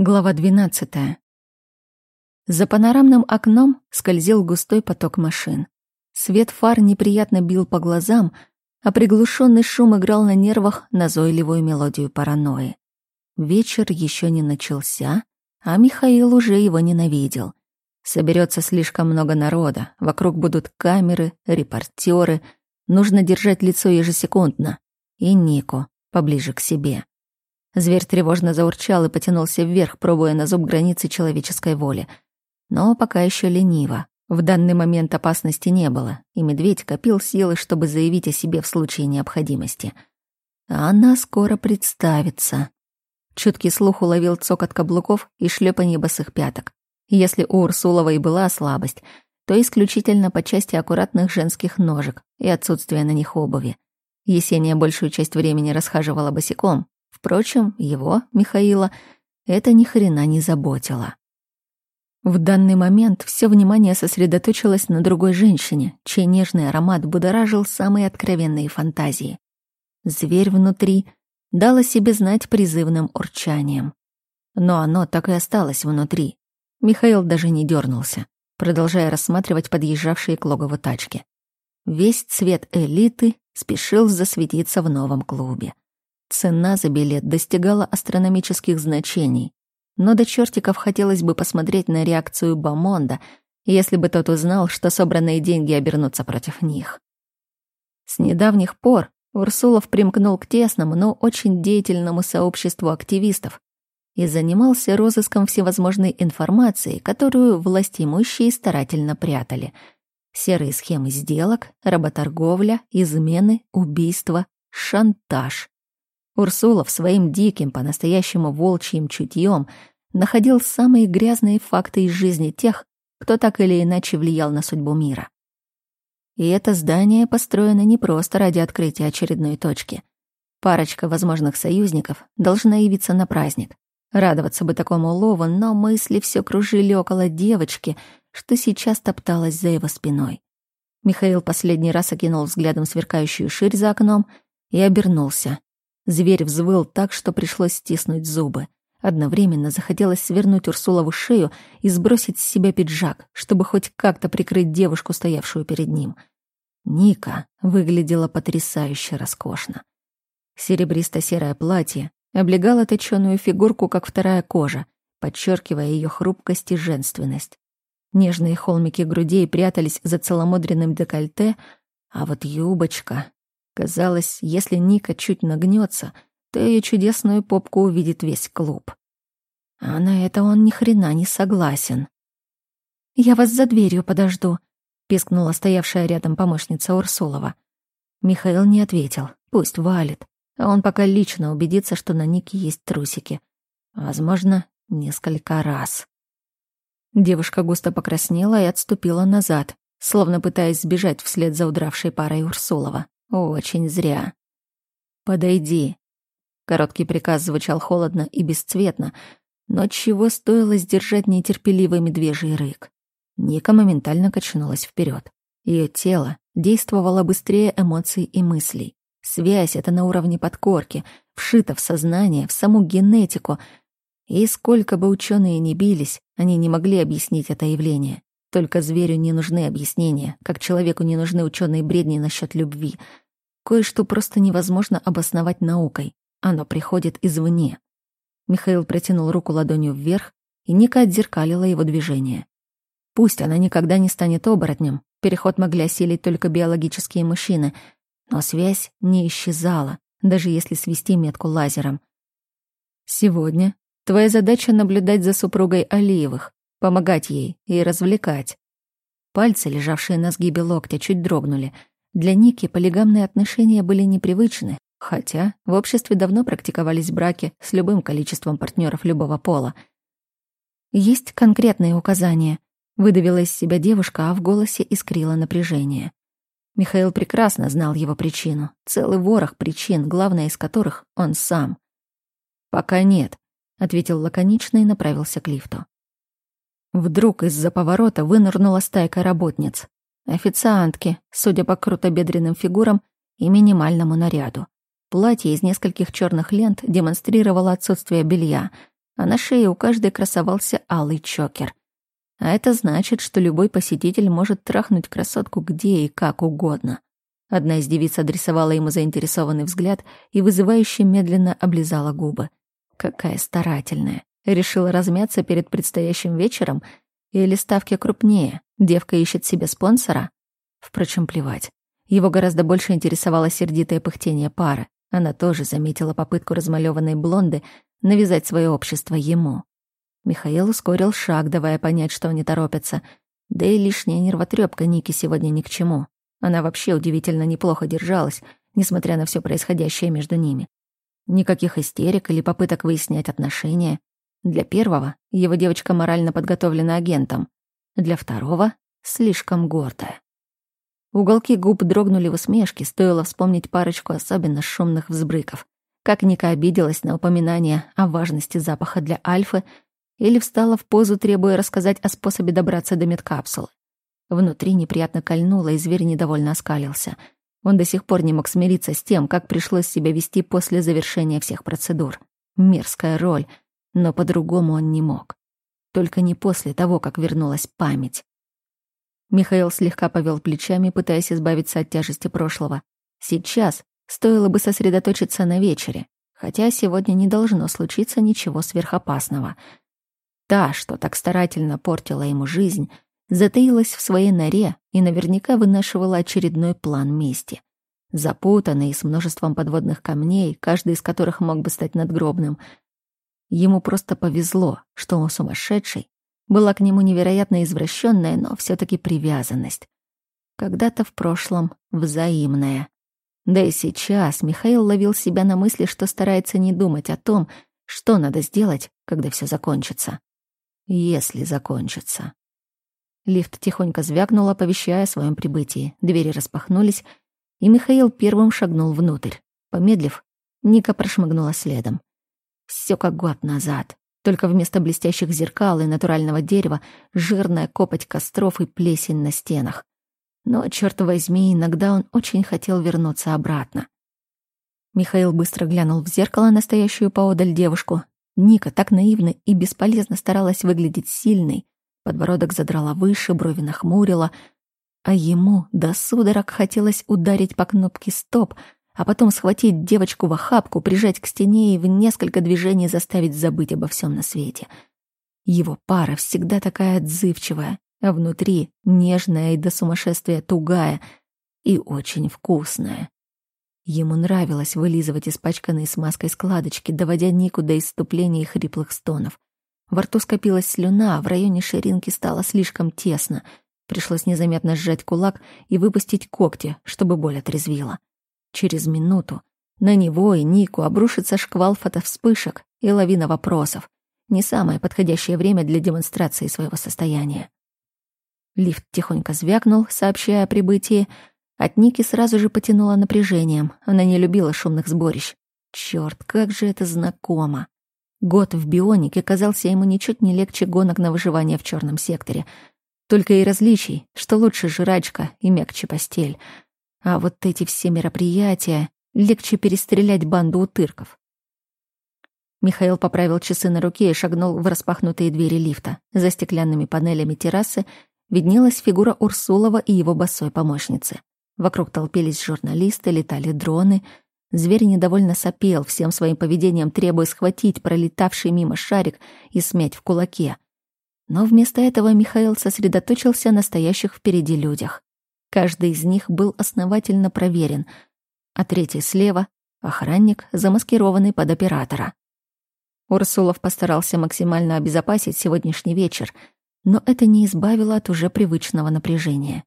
Глава 12. За панорамным окном скользил густой поток машин. Свет фар неприятно бил по глазам, а приглушенный шум играл на нервах назойливую мелодию паранойи. Вечер еще не начался, а Михаил уже его ненавидел. Соберется слишком много народа, вокруг будут камеры, репортеры, нужно держать лицо ежесекундно. И Нику поближе к себе. Зверь тревожно заурчал и потянулся вверх, пробуя на зуб границы человеческой воли. Но пока еще лениво. В данный момент опасности не было, и медведь копил силы, чтобы заявить о себе в случае необходимости. Она скоро представится. Чуткий слух уловил цокот каблуков и шлепанье босых пяток. Если у Урсуловой была слабость, то исключительно по части аккуратных женских ножек и отсутствия на них обуви. Есения большую часть времени расхаживала босиком, Впрочем, его, Михаила, это ни хрена не заботило. В данный момент все внимание сосредоточилось на другой женщине, чей нежный аромат будоражил самые откровенные фантазии. Зверь внутри дал о себе знать призывным урчанием. Но оно так и осталось внутри. Михаил даже не дернулся, продолжая рассматривать подъезжавшие к логову тачки. Весь цвет элиты спешил засветиться в новом клубе. Цена за билет достигала астрономических значений. Но до чертиков хотелось бы посмотреть на реакцию Бамонда, если бы тот узнал, что собранные деньги обернутся против них. С недавних пор Урсулов примкнул к тесному, но очень деятельному сообществу активистов и занимался розыском всевозможной информации, которую властимущие старательно прятали. Серые схемы сделок, работорговля, измены, убийства, шантаж. Урсулов своим диким, по-настоящему волчьим чутьем находил самые грязные факты из жизни тех, кто так или иначе влиял на судьбу мира. И это здание построено не просто ради открытия очередной точки. Парочка возможных союзников должна явиться на праздник. Радоваться бы такому улову, но мысли все кружили около девочки, что сейчас топталась за его спиной. Михаил последний раз окинул взглядом сверкающую ширь за окном и обернулся. Зверь взвыл так, что пришлось стиснуть зубы. Одновременно захотелось свернуть Урсулову шею и сбросить с себя пиджак, чтобы хоть как-то прикрыть девушку, стоявшую перед ним. Ника выглядела потрясающе роскошно. Серебристо-серое платье облегало точёную фигурку, как вторая кожа, подчеркивая ее хрупкость и женственность. Нежные холмики грудей прятались за целомудренным декольте, а вот юбочка Казалось, если Ника чуть нагнется, то ее чудесную попку увидит весь клуб. А на это он ни хрена не согласен. «Я вас за дверью подожду», — пискнула стоявшая рядом помощница Урсулова. Михаил не ответил. Пусть валит. А он пока лично убедится, что на Нике есть трусики. Возможно, несколько раз. Девушка густо покраснела и отступила назад, словно пытаясь сбежать вслед за удравшей парой Урсулова. Очень зря. «Подойди». Короткий приказ звучал холодно и бесцветно, но чего стоило сдержать нетерпеливый медвежий рык. Ника моментально качнулась вперед. Ее тело действовало быстрее эмоций и мыслей. Связь — это на уровне подкорки, вшита в сознание, в саму генетику. И сколько бы ученые ни бились, они не могли объяснить это явление. Только зверю не нужны объяснения, как человеку не нужны ученые бредни насчет любви. Кое-что просто невозможно обосновать наукой. Оно приходит извне. Михаил протянул руку ладонью вверх, и Ника отзеркалила его движение. Пусть она никогда не станет оборотнем, переход могли осилить только биологические мужчины, но связь не исчезала, даже если свести метку лазером. Сегодня твоя задача наблюдать за супругой Алиевых, помогать ей и развлекать. Пальцы, лежавшие на сгибе локтя, чуть дрогнули. Для Ники полигамные отношения были непривычны, хотя в обществе давно практиковались браки с любым количеством партнеров любого пола. «Есть конкретные указания», — выдавила из себя девушка, а в голосе искрило напряжение. Михаил прекрасно знал его причину, целый ворох причин, главная из которых — он сам. «Пока нет», — ответил лаконично и направился к лифту. Вдруг из-за поворота вынырнула стайка работниц. Официантки, судя по крутобедренным фигурам и минимальному наряду. Платье из нескольких черных лент демонстрировало отсутствие белья, а на шее у каждой красовался алый чокер. А это значит, что любой посетитель может трахнуть красотку где и как угодно. Одна из девиц адресовала ему заинтересованный взгляд и вызывающе медленно облизала губы. Какая старательная. Решила размяться перед предстоящим вечером? Или ставки крупнее? Девка ищет себе спонсора? Впрочем, плевать. Его гораздо больше интересовало сердитое пыхтение пары. Она тоже заметила попытку размалёванной блонды навязать свое общество ему. Михаил ускорил шаг, давая понять, что они торопятся. Да и лишняя нервотрепка Ники сегодня ни к чему. Она вообще удивительно неплохо держалась, несмотря на все происходящее между ними. Никаких истерик или попыток выяснять отношения. Для первого его девочка морально подготовлена агентом. Для второго — слишком гордая. Уголки губ дрогнули в усмешке, стоило вспомнить парочку особенно шумных взбрыков. Как Ника обиделась на упоминание о важности запаха для Альфы или встала в позу, требуя рассказать о способе добраться до медкапсулы. Внутри неприятно кольнуло, и зверь недовольно оскалился. Он до сих пор не мог смириться с тем, как пришлось себя вести после завершения всех процедур. Мерзкая роль, но по-другому он не мог. Только не после того, как вернулась память. Михаил слегка повел плечами, пытаясь избавиться от тяжести прошлого. Сейчас стоило бы сосредоточиться на вечере, хотя сегодня не должно случиться ничего сверхопасного. Та, что так старательно портила ему жизнь, затаилась в своей норе и наверняка вынашивала очередной план мести. Запутанный, с множеством подводных камней, каждый из которых мог бы стать надгробным. Ему просто повезло, что он сумасшедший. Была к нему невероятно извращенная, но все таки привязанность. Когда-то в прошлом взаимная. Да и сейчас Михаил ловил себя на мысли, что старается не думать о том, что надо сделать, когда все закончится. Если закончится. Лифт тихонько звякнул, оповещая о своем прибытии. Двери распахнулись, и Михаил первым шагнул внутрь. Помедлив, Ника прошмыгнула следом. Все как год назад. Только вместо блестящих зеркал и натурального дерева жирная копоть костров и плесень на стенах. Но, черт возьми, иногда он очень хотел вернуться обратно. Михаил быстро глянул в зеркало настоящую поодаль девушку. Ника так наивно и бесполезно старалась выглядеть сильной, Подбородок задрала выше, брови нахмурила. А ему до судорог хотелось ударить по кнопке «Стоп», а потом схватить девочку в охапку, прижать к стене и в несколько движений заставить забыть обо всем на свете. Его пара всегда такая отзывчивая, а внутри нежная и до сумасшествия тугая и очень вкусная. Ему нравилось вылизывать испачканные смазкой складочки, доводя Нику до иступления и хриплых стонов. Во рту скопилась слюна, а в районе ширинки стало слишком тесно. Пришлось незаметно сжать кулак и выпустить когти, чтобы боль отрезвила. Через минуту на него и Нику обрушится шквал фотовспышек и лавина вопросов. Не самое подходящее время для демонстрации своего состояния. Лифт тихонько звякнул, сообщая о прибытии. От Ники сразу же потянуло напряжением. Она не любила шумных сборищ. Чёрт, как же это знакомо. Год в бионике казался ему ничуть не легче гонок на выживание в черном секторе. Только и различий, что лучше жрачка и мягче постель. А вот эти все мероприятия легче перестрелять банду утырков. Михаил поправил часы на руке и шагнул в распахнутые двери лифта. За стеклянными панелями террасы виднелась фигура Урсулова и его босой помощницы. Вокруг толпились журналисты, летали дроны — Зверь недовольно сопел, всем своим поведением требуя схватить пролетавший мимо шарик и смять в кулаке. Но вместо этого Михаил сосредоточился на стоящих впереди людях. Каждый из них был основательно проверен, а третий слева — охранник, замаскированный под оператора. Урсулов постарался максимально обезопасить сегодняшний вечер, но это не избавило от уже привычного напряжения.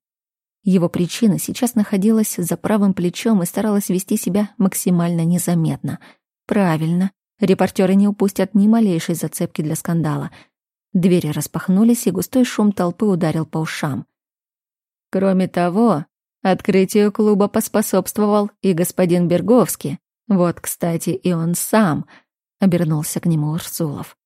Его причина сейчас находилась за правым плечом и старалась вести себя максимально незаметно. Правильно. Репортеры не упустят ни малейшей зацепки для скандала. Двери распахнулись, и густой шум толпы ударил по ушам. Кроме того, открытию клуба поспособствовал и господин Берговский. Вот, кстати, и он сам, — обернулся к нему Урсулов.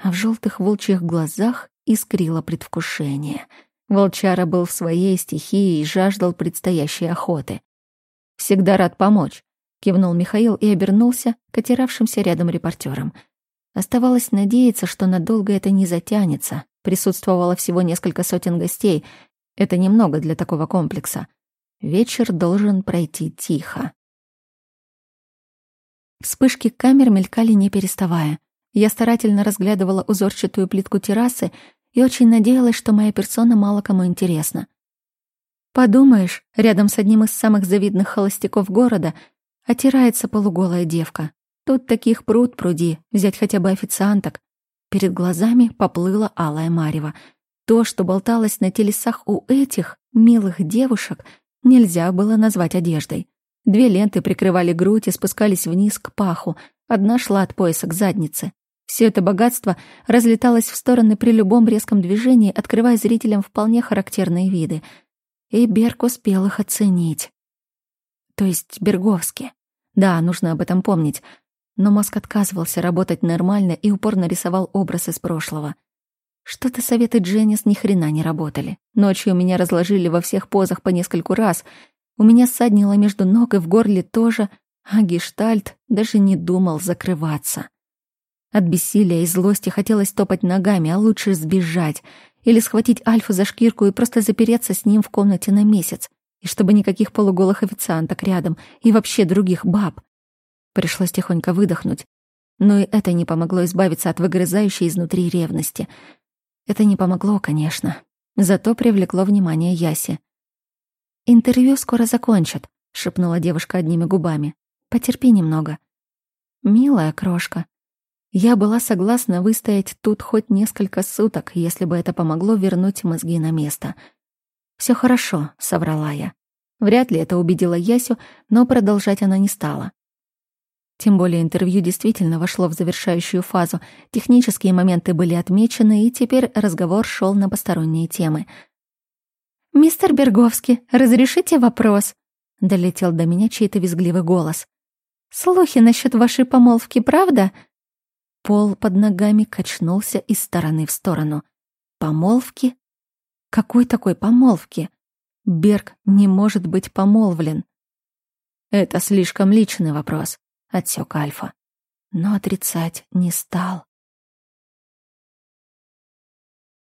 А в желтых волчьих глазах искрило предвкушение — Волчара был в своей стихии и жаждал предстоящей охоты. «Всегда рад помочь», — кивнул Михаил и обернулся к отиравшимся рядом репортерам. Оставалось надеяться, что надолго это не затянется. Присутствовало всего несколько сотен гостей. Это немного для такого комплекса. Вечер должен пройти тихо. Вспышки камер мелькали не переставая. Я старательно разглядывала узорчатую плитку террасы и очень надеялась, что моя персона мало кому интересна. Подумаешь, рядом с одним из самых завидных холостяков города отирается полуголая девка. Тут таких пруд пруди, взять хотя бы официанток. Перед глазами поплыла алая марева. То, что болталось на телесах у этих милых девушек, нельзя было назвать одеждой. Две ленты прикрывали грудь и спускались вниз к паху, одна шла от пояса к заднице. Все это богатство разлеталось в стороны при любом резком движении, открывая зрителям вполне характерные виды. И Берг успел их оценить. То есть Берговски. Да, нужно об этом помнить. Но мозг отказывался работать нормально и упорно рисовал образ из прошлого. Что-то советы Дженнис ни хрена не работали. Ночью меня разложили во всех позах по нескольку раз — у меня ссаднило между ног и в горле тоже, а гештальт даже не думал закрываться. От бессилия и злости хотелось топать ногами, а лучше сбежать или схватить Альфу за шкирку и просто запереться с ним в комнате на месяц, и чтобы никаких полуголых официанток рядом и вообще других баб. Пришлось тихонько выдохнуть, но и это не помогло избавиться от выгрызающей изнутри ревности. Это не помогло, конечно, зато привлекло внимание Яси. «Интервью скоро закончат», — шепнула девушка одними губами. «Потерпи немного». «Милая крошка». Я была согласна выстоять тут хоть несколько суток, если бы это помогло вернуть мозги на место. «Всё хорошо», — соврала я. Вряд ли это убедило Ясю, но продолжать она не стала. Тем более интервью действительно вошло в завершающую фазу. Технические моменты были отмечены, и теперь разговор шел на посторонние темы — «Мистер Берговский, разрешите вопрос?» — долетел до меня чей-то визгливый голос. «Слухи насчет вашей помолвки, правда?» Пол под ногами качнулся из стороны в сторону. «Помолвки? Какой такой помолвки? Берг не может быть помолвлен». «Это слишком личный вопрос», — отсек Альфа. Но отрицать не стал.